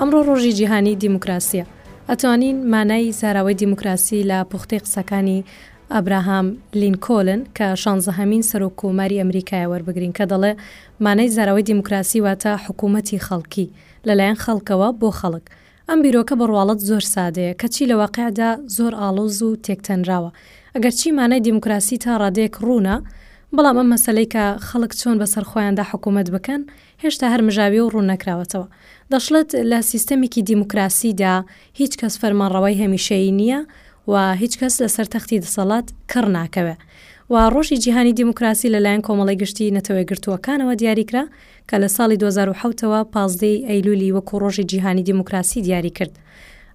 ئەمڕۆ ڕۆژی جیهانی دیموکراسیە ئەتوانین مانای زاراوەی دیموکراسی لە پوختەی قسەکانی ئەبراهام لینکۆلن کە شانزەهەمین سەرۆک کۆماری ئەمریکایە وەربگرین کە دەڵێ مانای زاراوەی دیموکراسی واتە حکوومەتی خەڵکی لەلایەن خەڵکەوە بۆ خەڵک ئەم بیرۆکە بە ڕواڵەت زۆر سادەیە کەچی لە واقیعدا زۆر ئاڵۆز و تێکتەنراوە ئەگەرچی مانای دیموکراسی تا ڕادەیەک ڕوونە بەڵام ئەم مەسەلەی کە خەڵک چۆن بەسەر خۆیاندا حکوومەت بکەن هێشتا هەر مژاویە و ڕوون نەکراوەتەوە. دەشڵێت، لە سیستەمێکی دیموکراسیدا هیچ کەس فەرمانڕەوای هەمیشەیی نییە و هیچ کەس لەسەر تەختی دەسەڵات کڕ ناکەوێ و ڕۆژی جیهانی دیموکراسی لەلایەن کۆمەڵی گشتی نەتەوەیەکگرتووەکانەوە دیاریکرا کە لە ساڵی دوو هەزار و حەوت ەوە پازدە ی ئەیلولی وەکو ڕۆژی جیهانی دیموکراسی دیاری کرد.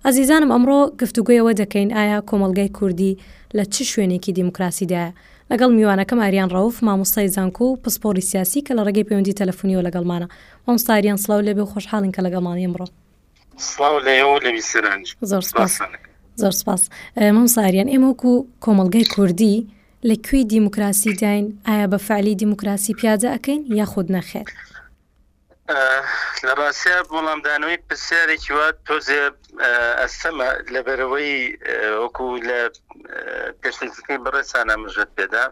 ئەزیزانم ئەمڕۆ گفتوگۆی ئەوە دەکەین ئایا کۆمەڵگای کوردی لە چ شوێنێکی دیموکراسیدایە؟ لەگەڵ میوانەکەم ئاریان ڕەوف مامۆستای زانکۆ و پسپۆڕی سیاسی کە لە ڕێگەی پەیوەندی تەلەفونیەوە لەگەڵمانە. مامۆستا ئاریان سڵاو لێبێ و خۆشحاڵین کە لەگەڵمانی ئەمڕۆ. سڵاو لە ئێوە و لە بیسەرانیش. زۆر سپاس. زۆر سپاس. مامۆستا ئاریان ئێمە وەکو کۆمەڵگای کوردی لە کوێی دیموکراسی داین؟ ئایا بە فەعلی دیموکراسی پیادە ئەکەین یاخود نەخێر؟ لە ڕاستیا وەڵامدانەوەی پرسیارێکی وا تۆزێ ئەستەمە لەبەرەوەی وەکو لە پێشنیزەکەی بەڕێسانە مژت پێدا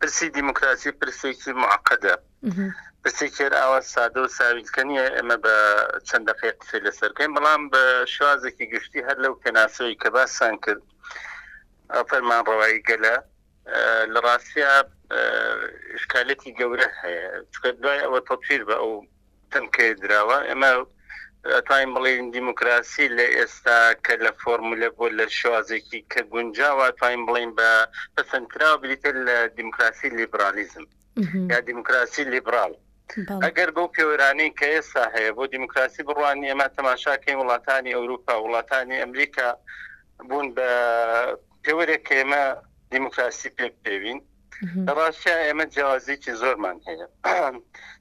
پرسی دیموکراسی پرسێکی معقدە پرسێکێر ئاوا سادە و ساویلکە نیە ئێمە بە چەند دقی قسەی لەسەر بکەین بەڵام بە شوازێکی گشتی هەر لەو پێناسەوەی کە باسان کرد فەرمان ڕەوایی گەلە لە ڕاستیا ئشکالەتی گەورە هەیە چکە دوای ئەوە تەتویر بە ئەو تەمکەێ دراوە ئەمە توانین بڵێن دیموکراسی لە ئێستا کە لە فۆرمولە بۆ لە شوازێکی کە گونجاوە توانین بڵین بە پسنتراوە بریتە لە دیموکراسی لیبرالیزم یا دیموکراسی لیبرال ئەگەر بەو پێوەرانەی کە ئێستا هەیە بۆ دیموکراسی بڕوانی ئەمە تەماشاکەین وڵاتانی ئەوروپا وڵاتانی ئەمریکا بوون بە پێوەرێک کە ئێمە دیموکراسی پێک پێوین لە ڕاستیا ئێمە جیازێکی زۆرمان هەیە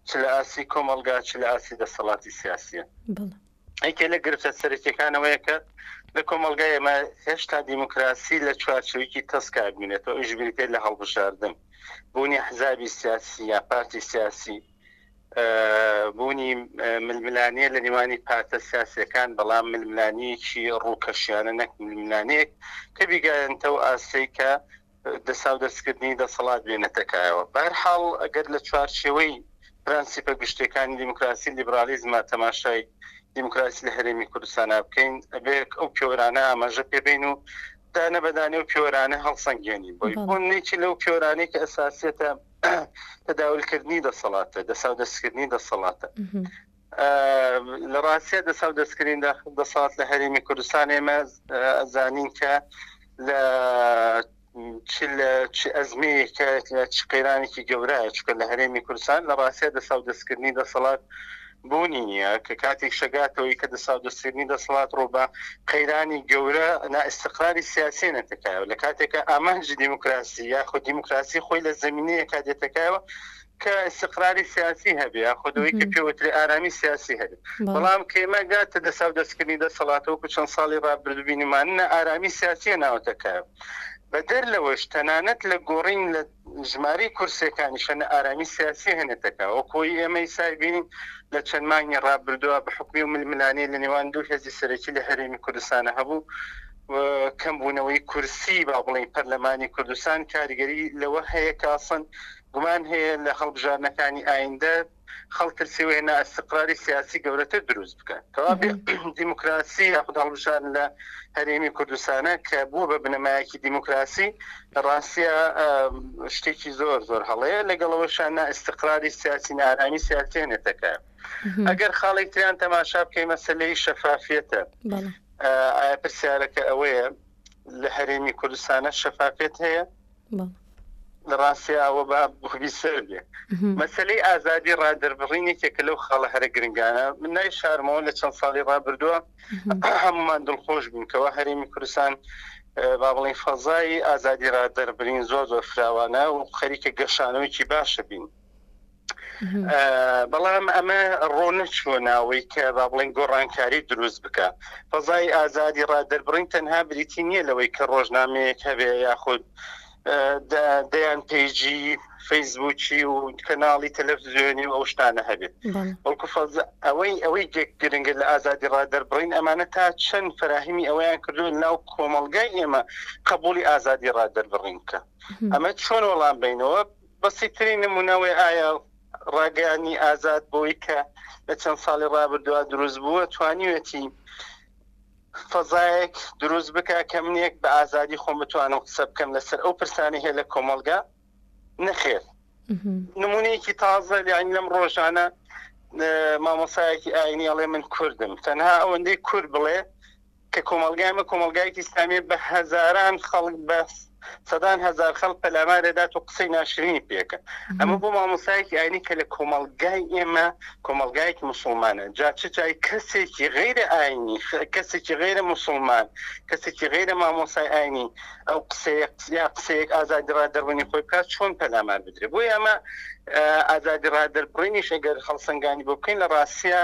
چ لە ئاسی کۆمەلگا چ لە ئاسی دەسەڵاتی سیاسیە ئەیکە لە گرفتە سەرەکیەکانەوەیە کە لە کۆمەلگا ئێمە هێشتا دیموکراسی لە چوارچویکی تەسکار بینێتەوە ئیش بریتێت لە هەڵبژاردن بوونی حزابی سیاسی یا پارتی سیاسی بوونی ململانێ لە نێوانی پارتە سیاسیەکان بەڵام ململانیەکی ڕووکەشیانە نەک ململانێک کە بیگەنتە و ئاستەی کە دەسا و دەستکردنی دەسەڵات بێنێتەکایەوە بەرحاڵ ئەگەر لە چوارچێوەی پرەنسیپە گشتەکانی دیموکراسی لیبرالیزمە تەماشای دیموکراسی لە هەرێمی کوردستانە بکەین ئەبێت ئەو پێوەرانە ئاماژە پێبین و دانە بەدانێ و پێوەرانە هەڵسەنگێنی بۆی بۆ نێکی لەو پێوەرانەی کە ئەساسیەتە تەداولکردنی دەسەڵاتە دەسا و دەستکردنی دەسەڵاتە لە ڕاستە دەسا و دەستکردین دەسەڵات لە هەرێمی کوردستان ئێمە زانین کە لە ئەزمەیەکە چ قەیرانێکی گەورە چکە لە هەرێمی کوردستان لە ڕاستە دەسا و دەستکردنی دەسەڵات بوونی نییە کە کاتێک شەگاتەوەی کە دەسا و دەستێنی دەسەڵات ڕوو بە قەیرانی گەورە نائیستقراری سیاسیە نێتە کایەوە لە کاتێکە ئامانجی دیموکراسی یاخود دیموکراسی خۆی لە زەمینەیەکا دێتە کایەوە کە ئیستقراری سیاسی هەبێ یاخود ئەوەی کە پێوتری ئارامی سیاسی هەبێ بەڵێ بەڵام کە ئێمە گاتە دەسا و دەستکردنی دەسەڵات وەکو چەند ساڵی ڕابردوو بینیمان نائارامی سیاسیە ناوەتە کایەوە بەدەر لەوەش تەنانەت لە گۆڕین لە ژمارەی کورسیەکانیشە نە ئارامی سیاسی هێنێتە کار، وەکو ئەوەی ئێمە ئیستا بینین لە چەند مانگی ڕابردوە بە حوکمی ئەو ململانێی لە نێوان دوو هێزی سەرەکی لە هەرێمی کوردستانە هەبوو و کەم بوونەوەی کورسی با بڵێین پەرلەمانی کوردستان کاریگەری لەوە هەیە کە ئەسڵەن گومان هەیە لە هەڵبژاردنەکانی ئایندە خەڵترسی و نائستقراری سیاسی گەورەتر دروست بکات کەوابێ دیموکراسی یاخود هەڵبژاردن لە هەرێمی کوردستانە کە بووە بە بنەمایەکی دیموکراسی ڕاستە شتێکی زۆر زۆر هەڵەیە لەگەڵەوەشان نائستقراری سیاسی نارامی سیاسێنێتەکە ئەگەر خاڵی تریان تەماشا بکەی مەسلەی شەفافیەتە پرسیارەکە ئەوەیە لە هەرێمی کوردستانە شەفافێت هەیە لە ڕاستی ئەوە با بخبی سەر بێ مەسەلەی ئازادی ڕادەربڕین یەکێکە لەو خاڵە هەرە گرنگانە من نای شارمەوە لە چەند ساڵی ڕابردووە هەمومان دڵخۆش بوون کەەوە هەرێمی کوردستان با بڵین فەزای ئازادی ڕادەربرین زۆر زۆر فراوانە و خەریکە گەشانەوەیکی باشە بین بەڵام ئەمە ڕۆنە چوە ناوەی کە با بڵین گۆڕانکاری دروست بکە فەزای ئازادی ڕادەربڕین تەنها بریتی نییە لەوەی کە ڕۆژنامەیەک هەبێ یاخود دەیان پێیجی فەیسبووکی و کەناڵی تەلەفزیۆنی و ئەو شتانە هەبێت بەڵکو ئەوەی ئەوەی گرنگە لە ئازادی ڕادەربڕین ئەمانە تا چەند فراهیمی ئەویان کردو ناو کۆمەلگای ئێمە قبولی ئازادی ڕادەربڕین بکە ئەمە چۆن وەڵام بینەوە بەسیترین نمونەی ئایا ڕاگەیاندنی ئازاد بەوەی کە لە چەند ساڵی ڕابردووە دروست بووە توانیوێتی فەزایەک دروست بکە کە منێک بە ئازادی خۆم بتوانم قسە بکەم لەسەر ئەو پرسانی هەیە لە کۆمەلگا نەخێر نمونەیەکی تازە لەین لەم ڕۆژانە مامۆسایەکی ئاینی ئەڵێ من کوردم تەنها ئەوەندەی کورد بڵێ کە کۆمەڵگای ئەمە کۆمەڵگایەکی ئیسلامیە بە هەزاران خەڵک بە سەدان هەزار خەڵک پەلامارێ دات و قسەی ناشرینی پێکە ئەمە بۆ مامۆسایەکی ئاینی کە لە کۆمەڵگای ئێمە کۆمەڵگایەکی مسلمانە جا چ جای کەسێکی غیرە ئاینی کەسێکی غیرە مسلمان کەسێکی غیرە مامۆسای ئاینی ئەو قسەیە قسەیە قسەیەک ئازادی ڕادەڕوونی خۆی بکات چۆن پەلامار بدرێت بۆی ئەمە ئازادی ڕادەربڕینیش ئەگەر هەڵسەنگانی بۆ بکەین لە ڕاستە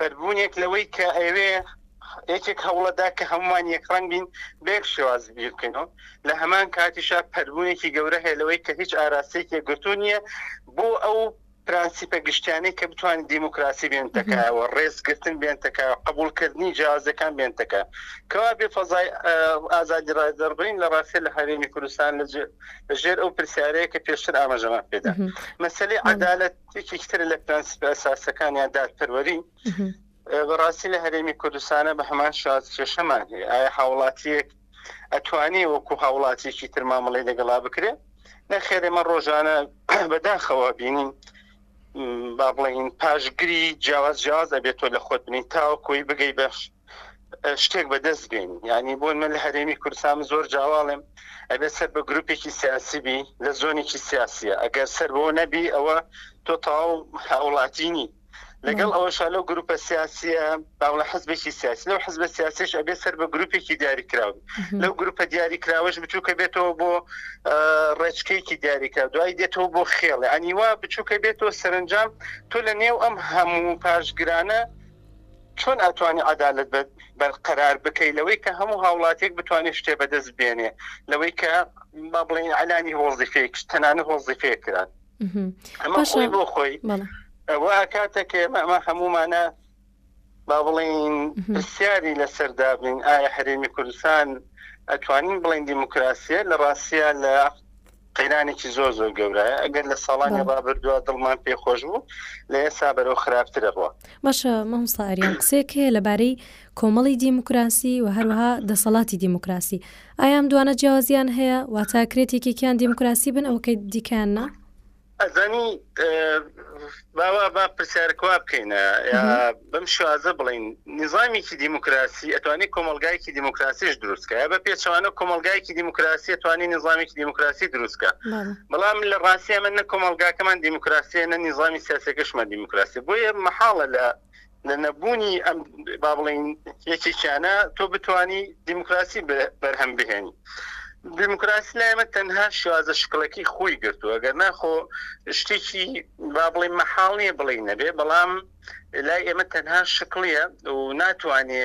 بەربوونێک لەوەی کە ئەوێ یەکێک هەوڵەدا کە هەمومان یەک ڕەنگ بین بێک شێواز بیرکەنەوە لە هەمان کاتیشا پەربوونێکی گەورە هەیە لەوەی کە هیچ ئاراستێکی گرتو نییە بۆ ئەو پرانسیپە گشتیانەی کە بتوانین دیموکراسی بێنتەکەەوە ڕێزگرتن بێنتەکە قبولکردنی جیازەکان بێنتەکە کەوا بێ فەزای ئازادی ڕای دەڕبین لە ڕاستێ لە هەرێمی کوردستان لە ژێر ئەو پرسیارەیە کە پێشتر ئاماژەمان پێدا مەسلی عدالت یەکێکی ترە لە پرەنسیپە ئەساسیەکان یان دادپەروەری بەڕاستی لە هەرێمی کوردستانە بە هەمان شاز کێشەمان هەیە ئایا هاوڵاتیەک ئەتوانی وەکو هاوڵاتیەکی تر مامەڵی لەگەڵا بکرێت نەخێرێ مە ڕۆژانە بەداخەوە بینیم با بڵین پاشگری جیاواز جیاز ئەبێت تۆ لە خۆت بنین تاوەکۆی بگەی بەش شتێک بەدەست بێن ینی بۆن من لە هەرێمی کوردستان زۆر جاواڵێم ئەبێت سەر بە گروپێکی سیاسی بی لە زۆنێکی سیاسیە ئەگەر سەر بۆ نەبی ئەوە تۆ تاو هاوڵاتینی لەگەڵ ئەوەشا لەو گروپە سیاسیە باوڵە حزبێکی سیاسی لەو حزب سیاسیش ئەبێ سەر بە گروپێکی دیاریکراو لەو گروپە دیاریکراوەش بچووکە بێتەوە بۆ ڕێچکەیەکی دیاریکە دوای دێتەوە بۆ خێڵێ ئەنیوا بچووکە بێتەوە سەرنجام تۆ لە نێو ئەم هەموو پاشگرانە چۆن ئەتوانی عەدالەت بەرقەرار بکەی لەوەی کە هەموو هاوڵاتیەک بتوانێ شتێ بەدەست بێنێ لەوەی کە با بڵێین ئەلانی هۆزیفێک تەنانە هۆزیفێ کران ئەمە خۆی بۆ خۆی ئەوە کاتە کە ئێمە ئەمە هەمومانە با بڵین پرسیاری لەسەردابین ئایا هەرێمی کوردستان ئەتوانین بڵین دیموکراسیە لە ڕاستە لە قەیرانێکی زۆر زۆر گەورایە ئەگەر لە ساڵانی ڕابردووە دڵمان پێ خۆش بوو لە ئێستا بەرەو خراپترە ڕوە باشە مامساریان قسێک هەیە لەبارەی کۆمەڵی دیموکراسی و هەروەها دەسەڵاتی دیموکراسی ئایام دوانە جیاوازیان هەیە واتاکرێت یەکێکیان دیموکراسی بن ئەوکەی دیکاننا ئەزانی با وا با پرسیارەک وا بکەینە بەم شازە بڵین نظامیکی دیموکراسی ئەتوانی کۆمەلگایکی دیموکراسیش دروستکە بە پێچوانە کۆمەلگایکی دیموکراسی توانی نظامیکی دیموکراسی دروستکە بەڵام لە ڕاستە من نە کۆمەلگاکەمان دیموکراسی نە نظامی سیاسەکەشمان دیموکراسی بۆیە محاڵە لە لە نەبوونی ئەم با بڵێین یەکێکیانە تۆ بتانی دیموکراسی بەرهەم بهێنی دیموکراسی لایمە تەنها شوازە شکڵەکەی خۆی گرتووە گەر ناخۆ شتێکی با بڵێ مەحاڵ نیە بڵێ نەبێ بەڵام لای ئێمە تەنها شکڵە و ناتوانێ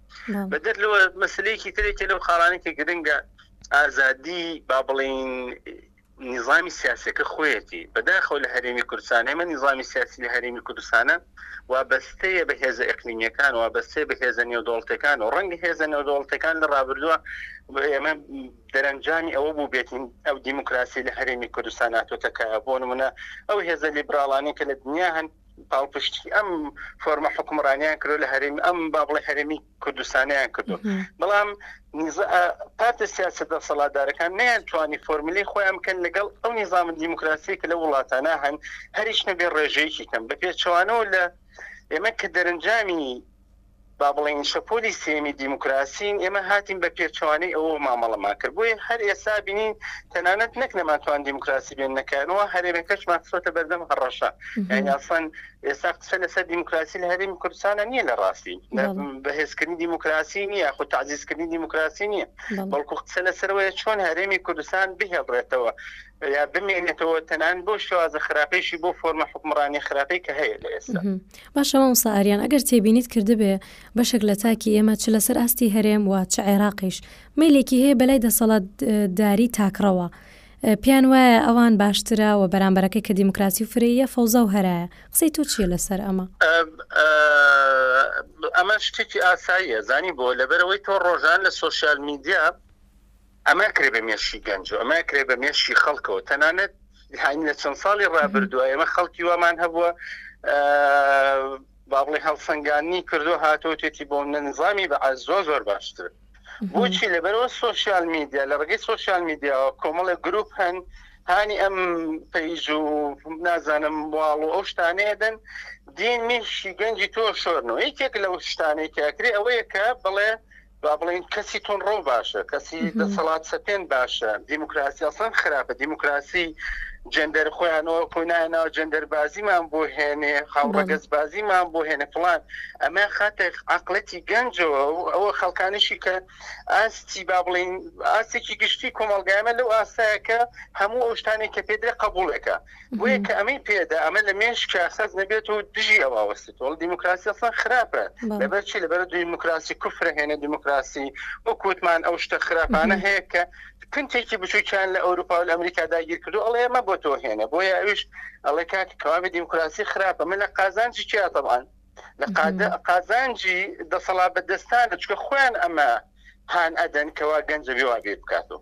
بەدەر لەوە مەسلەیەکی ترێکی لەو خاڵانێکی گرنگە ئازادی با بڵین نظامی سیاسەکە خۆیەتی بەداخەوە لە هەرێمی کوردستان ئێمە نظامی سیاسی لە هەرێمی کوردستانە و بەستەیە بە هێزە ئەقلیمیەکان و بەستێ بە هێزە نێودۆڵتەکان و ڕەنگە هێزە نێودۆڵتەکان لە ڕابردووە ئێمە دەرەنجامی ئەوە بوو بێتین ئەو دیموکراسی لە هەرێمی کوردستان ناتۆتەکە بۆ نمونە ئەو هێزە لیبراڵانی کە لە دنیا هەن پاڵپشتی ئەم فۆرمە حکومڕانیان کرد لە هەرێمی ئەم با بڵێ هەرێمی کوردستانیان کردو بەڵام پارتە سیاسە دەسەڵاتدارەکان نیان توانی فۆرملی خۆیان بکەن لەگەڵ ئەو نیزانامە دیموکراسی کە لە وڵاتانە هەن هەریش نەبێ ڕێژەیەکی کەم بە پێچوانەوە لە ئێمە کە دەرنجامی با بڵێین شەپۆلی سێیەمی دیموکراسین، ئێمە هاتین بە پێچەوانەی ئەوەوە مامەڵەمان کرد، بۆیە هەر ئێستا بینین تەنانەت نەک نەمانتوان دیموکراسی بێننە کایەوە، هەرێمەکەشمان خستۆتە بەردەم هەڕەشە، یانی ئەسڵەن ئێستا قسە لەسەر دیموکراسی لە هەرێمی کوردستانە نییە لە ڕاستی، نە بەهێزکردنی دیموکراسی نییە، یاخود تەعزیزکردنی دیموکراسی نییە، بەڵکو قسە لەسەرەوەیە چۆن هەرێمی کوردستان بهێڵدرێتەوە. یا بمێنێتەوە تەنان بۆ شوازە خراپەیشی بۆ فۆرمە حکمڕانی خراپەی کە هەیە لە ئێستا باشە مامۆسا ئاریان ئەگەر تێبینیت کردبێ بەشێک لە تاکی ئێمە چ لەسەر ئاستی هەرێم و چ عێراقیش میلێکی هەیە بەلای دەسەڵات داری تاکڕەوە پێیان وایە ئەوان باشترە و بەرامبەرەکەی کە دیموکراسی و فرەیە فەوزا و هەرایە قسەی تۆ چییە لەسەر ئەمە ئەمە شتێکی ئاساییە زانی بۆ لەبەرەوەی تۆ ڕۆژان لە سوۆسیال میدیا ئەمە ئەکرێ بە مێشکی گەنج و ئەمە ئەکرێ بە مێشکی خەڵکەوە تەنانەت هاین لە چەند ساڵی ڕابردووە ئێمە خەڵکی وامان هەبووە با بڵێ هەڵسەنگانی کردو هاتەوە تێتی بۆ نەنزامی بە زۆر زۆر باشتر بۆچی لەبەرەوە سوۆسیال میدیا لە ڕگەی سوۆسیال میدیاوە کۆمەڵە گروپ هەن هانی ئەم پەیج و نازانم واڵ و ئەو شتانەیەدەن دین میشی گەنجی تۆ شۆرنەوە یەکێک لەو شتانێکەکری ئەوەیە کە بڵێ با بڵێین کەسی توندڕەو باشە، کەسی دەسەڵات سەپێن باشە، دیموکراسی ئەسڵەن خراپە، دیموکراسی جەندەر خۆیانەوە خۆی نایە ناو جەندەربازیمان بۆ هێنێ، هاوڕەگەزبازیمان بۆ هێنێ فڵان، ئەمە خاتە عەقڵێتی گەنجەوە و ئەوە خەڵکانیشی کە ئاستی با بڵێین ئاستێکی گشتی کۆمەڵگایمە لەو ئاستایە کە هەموو ئەو شتانەی کە پێ دێ قەبووڵێکە. بۆیە کە ئەمەی پێدا ئەمە لە مێش کارساز نەبێت و دژی ئەو ئاوەستێتەوە دیموکراسی ئەسڵان خراپە لەبەر چی لەبەر دیموکراسی کوفرە هێنە دیموکراسی وەکووتمان ئەو شتە خراپانە هەیە کە کنتێکی بچووکیان لە ئەوروپا و لە ئەمریکا داگیر کردو ئەڵێ ئەمە بۆ تۆ هێنە بۆیە ئەوش ئەڵێ کاک کەوابێ دیموکراسی خراپە من لە قازانجی چیا تەبان لە قازانجی دەسەڵات بە دەستانە چکە خۆیان ئەمە هان ئەدەن کەوا گەنجە بێ وابێ بکاتەوە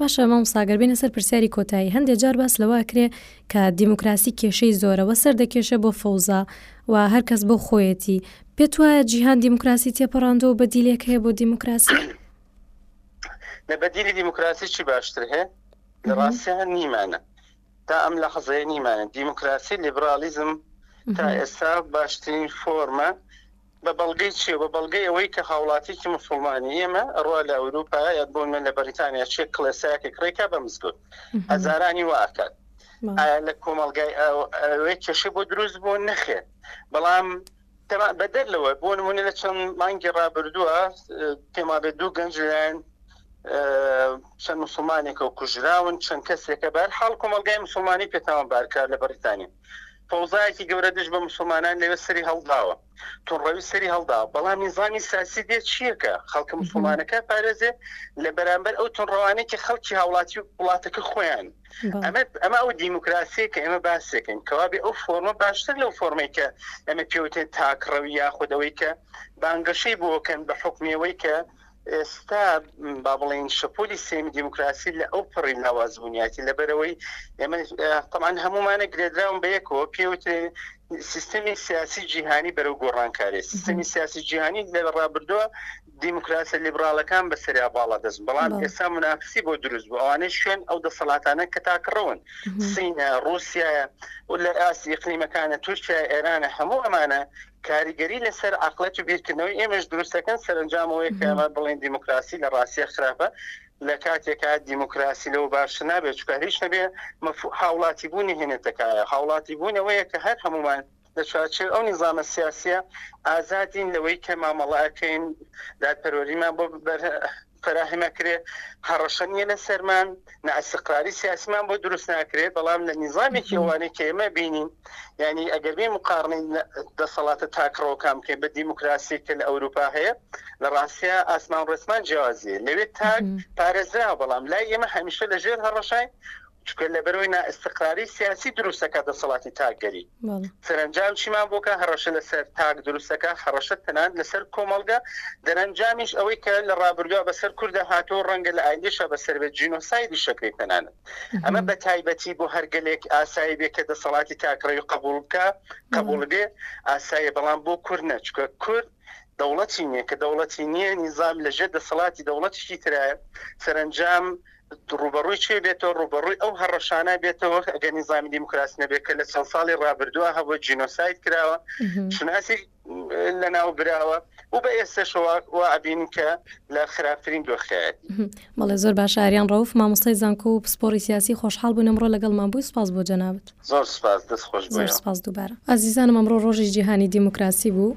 باشە مام ساگەر بینە سەر پرسیاری کۆتایی هەندێک جار باس لەوە کرێ کە دیموکراسی کێشەی زۆرەوە سەر دەکێشە بۆ فەوزا و هەر کەس بۆ خۆیەتی پێت وایە جیهان دیموکراسی تێپەڕاندەوە بە دیلێک هەیە بۆ دیموکراسی لە بەدیلی دیموکراسی چی باشتر هەیە لە ڕاستیان نیمانە تا ئەم لەحەزەیە نیمانە دیموکراسی لیبرالیزم تا ئێستا باشترین فۆرمە بە بەڵگەی چێ بە بەڵگەی ئەوەی کە هاوڵاتیکی مسلمانی ئێمە ئەڕوا لە ئەوروپا یاد بۆ من لە بەریتانیا چێ کلێسایەکە کڕێکە بە مزگوت هەزارانی واکات لە کۆمەلگای ئەوەی کێشە بۆ دروست بۆ نەخێت بەڵام تەبعەن بەدەر لەوە بۆ نمونە لە چەند مانگی ڕابردووە پێمابێت دوو گەنج لەلایەن چەند مسلمانێکەوە کوژراون چەند کەسێکە بەر حاڵ کۆمەلگای مسلمانی پێتاوان بارکار لە بەریتانیا فەوزایەکی گەورە دژ بە مسلمانان لەوێ سەری هەڵداوە تونڕەوی سەری هەڵدا بەڵام نیزانی ساسی دێت چیەکە خەڵکە مسلمانەکە پارێزێ لە بەرامبەر ئەو تونڕەوانێکی خەڵکی هاوڵاتی وڵاتەکە خۆیان ئەمە ئەمە ئەو دیموکراسیە کە ئێمە باسێکن کەوابێ ئەو فۆرمە باشتر لەو فۆرمەی کە ئەمە پێوتێن تاکڕەوی یاخودەوەی کە بانگەشەی بۆکەن بە حکمەوەی کە ئێستا با بڵین شەپۆلی سێمی دیموکراسی لە ئەو پڕی لاوازبوونیاتی لەبەرەوەی ئێمە تەمان هەمومانە گرێدراون بە یەکەوە پێوتێ سیستمی سیاسی جیهانی بەرەو گۆڕانکاری سیستمی سیاسی جیهانی لە ڕابردووە دیموکراسیە لیبڕاڵەکان بە سەریا باڵادەست بوون، بەڵام ئێستا مونافسی بۆ دروست بوو، ئەوانەی شوێن ئەو دەسەڵاتانەن کە تاکڕەون، سینە، ڕوسیایە و لە ئاستی ئیقلیمەکانە، تورکیایە، ئێرانە، هەموو ئەمانە کاریگەری لە سەر عەقڵێت و بیرکردنەوەی ئێمەش دروست دەکەن، سەرەنجام ئەوەیە کە ئێمە بڵێین دیموکراسی لە ڕاستیا خراپە، لە کاتێکا دیموکراسی لەوە باشتر نابێت، چونکە هەر هیچ نەبێ مەفهو هاوڵاتی بوون نەهێنێتە کایە، هاوڵاتی بوون ئەوەیە کە هەر هەموومان لە چوارچێوەی ئەو نیزامە سیاسییە ئازادین لەوەی کە مامەڵە ئەکەین، دادپەروەریمان بۆ فەراهەم ئەکرێ، هەڕەشە نییە لەسەرمان، نائیستقراری سیاسیمان بۆ دروست ناکرێ، بەڵام لە نیزامێکی ئەوانەی کە ئێمە بینین، یانی ئەگەر بێین موقاڕنەی دەسەڵاتە تاکڕەوەکان بکەین بە دیموکراسییەک کە لە ئەوروپا هەیە، لە ڕاستیا ئاسمان ڕێسمان جیاوازییە، لەوێ تاک پارێزراوە، بەڵام لای ئێمە هەمیشە لەژێر هەڕەشەین چونکە لەبەرەوەی نائیستقراری سیاسی دروست دەکات دەسەڵاتی تاکگەری. سەرەنجام چیمان بۆ کە هەڕەشە لەسەر تاک دروست دەکات، هەڕەشە تەنانەت لەسەر کۆمەڵگە، دەرەنجامیش ئەوەی کە لە ڕابردووا بەسەر کوردا هاتووە و ڕەنگە لە ئایندەشا بەسەر بێت، جینۆسایدیش ئەکرێت تەنانەت. ئەمە بە تایبەتی بۆ هەر گەلێک ئاسایی بێت کە دەسەڵاتی تاکڕەوی قەبووڵ بکا، قەبووڵ بێ، ئاساییە، بەڵام بۆ کورد نە، چونکە کورد دەوڵەتی نییە، کە دەوڵەتی نییە، نیزام لەژێر دەسەڵاتی دەوڵەتیشی ترایە، سەرەنجام ڕووبەڕووی چێ بێتەوە؟ ڕووبەڕووی ئەو هەڕەشانە بێتەوە ئەگەر نیزامی دیموکراسی نەبێت کە لە چەند ساڵی ڕابردووە هەبووە جینۆساید کراوە، شوناسی لەناو براوە و بە ئێستەشەوە وا ئەبین کە لە خراپترین دۆخیایەت. بەڵێ زۆر باش ئاریان ڕەوف مامۆستای زانکۆ و پسپۆڕی سیاسی خۆشحاڵ بوون ئەمڕۆ لەگەڵمان بووی سوپاس بۆ جەنابت. زۆر سوپاس دەست خۆش بوویەوە. زۆر سوپاس دووبارە. ئازیزانم ئەمڕۆ ڕۆژی جیهانی دیموکراسی بوو،